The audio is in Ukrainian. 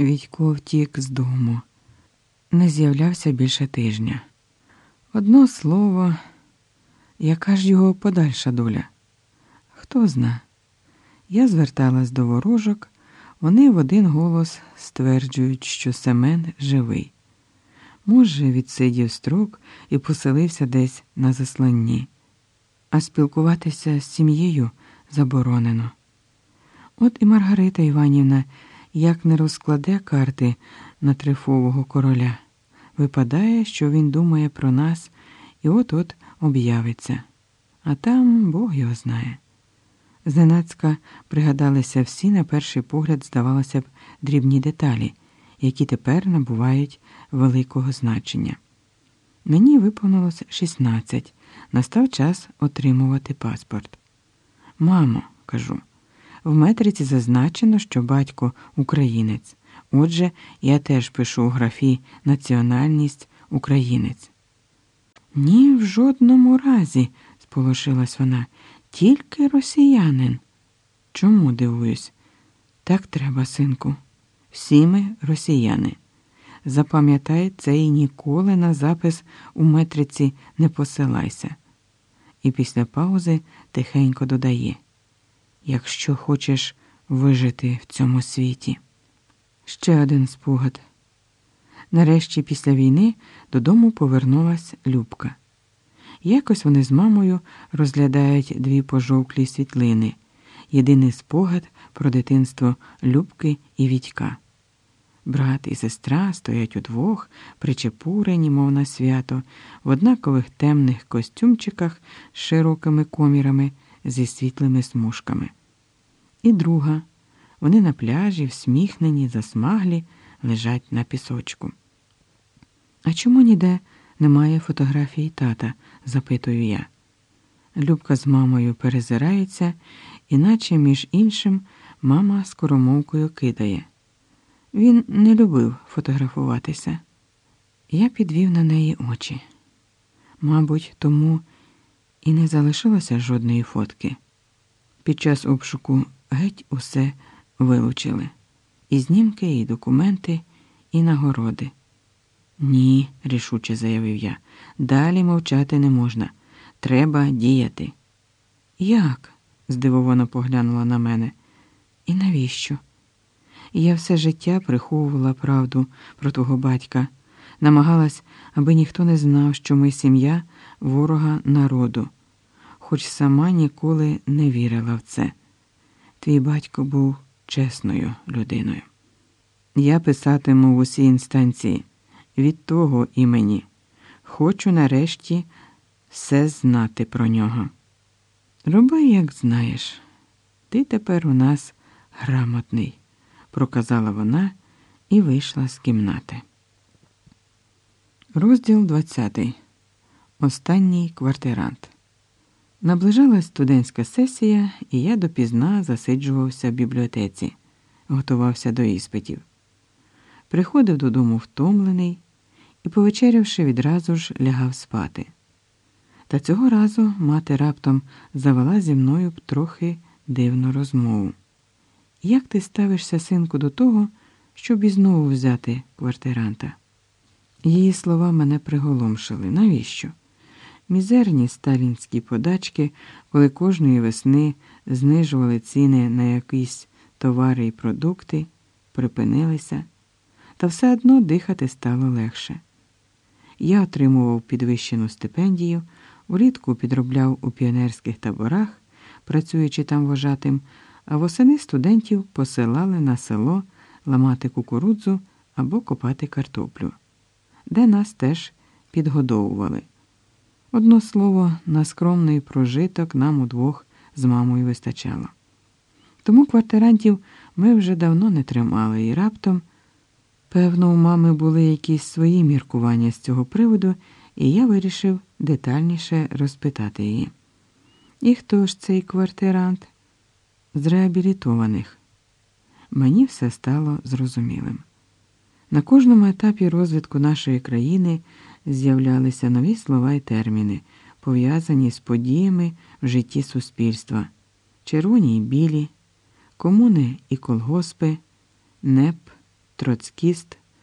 Відько втік з дому, не з'являвся більше тижня. Одно слово, яка ж його подальша доля? Хто зна? Я зверталась до ворожок, вони в один голос стверджують, що Семен живий. Може, відсидів строк і поселився десь на засланні, а спілкуватися з сім'єю заборонено. От і Маргарита Іванівна як не розкладе карти на трифового короля. Випадає, що він думає про нас і от-от об'явиться. А там Бог його знає. Зненацька пригадалися всі, на перший погляд, здавалося б, дрібні деталі, які тепер набувають великого значення. Мені виповнилось 16, настав час отримувати паспорт. Мамо, кажу, в метриці зазначено, що батько українець. Отже, я теж пишу у графі Національність українець. Ні, в жодному разі, сполошилась вона, тільки росіянин. Чому дивуюсь? Так треба, синку. Всі ми росіяни. Запам'ятай це і ніколи на запис у метриці не посилайся. І після паузи тихенько додає: Якщо хочеш вижити в цьому світі. Ще один спогад. Нарешті, після війни, додому повернулась Любка. Якось вони з мамою розглядають дві пожовклі світлини, єдиний спогад про дитинство Любки і Вітька. Брат і сестра стоять удвох, причепурені, мов на свято, в однакових темних костюмчиках з широкими комірами зі світлими смужками. І друга. Вони на пляжі, всміхнені, засмаглі, лежать на пісочку. А чому ніде немає фотографії тата? запитую я. Любка з мамою перезирається, іначе, між іншим, мама скоромовкою кидає. Він не любив фотографуватися. Я підвів на неї очі. Мабуть, тому і не залишилося жодної фотки. Під час обшуку геть усе вилучили і знімки, і документи, і нагороди. Ні, рішуче заявив я. Далі мовчати не можна. Треба діяти. Як? здивовано поглянула на мене. І навіщо? Я все життя приховувала правду про твого батька, намагалась, аби ніхто не знав, що ми сім'я ворога народу, хоч сама ніколи не вірила в це. Твій батько був чесною людиною. Я писатиму в усі інстанції від того імені. Хочу нарешті все знати про нього. Роби, як знаєш, ти тепер у нас грамотний, проказала вона і вийшла з кімнати. Розділ 20. Останній квартирант. Наближалась студентська сесія, і я допізна засиджувався в бібліотеці, готувався до іспитів. Приходив додому втомлений і, повечерявши, відразу ж лягав спати. Та цього разу мати раптом завела зі мною трохи дивну розмову. Як ти ставишся, синку, до того, щоб і знову взяти квартиранта? Її слова мене приголомшили. Навіщо? Мізерні сталінські подачки, коли кожної весни знижували ціни на якісь товари і продукти, припинилися, та все одно дихати стало легше. Я отримував підвищену стипендію, влітку підробляв у піонерських таборах, працюючи там вожатим, а восени студентів посилали на село ламати кукурудзу або копати картоплю, де нас теж підгодовували. Одно слово, на скромний прожиток нам удвох з мамою вистачало. Тому квартирантів ми вже давно не тримали і раптом, певно, у мами були якісь свої міркування з цього приводу, і я вирішив детальніше розпитати її. І хто ж цей квартирант? З реабілітованих. Мені все стало зрозумілим. На кожному етапі розвитку нашої країни з'являлися нові слова і терміни, пов'язані з подіями в житті суспільства, червоні й білі, комуни і колгоспи, НЕП троцкіст,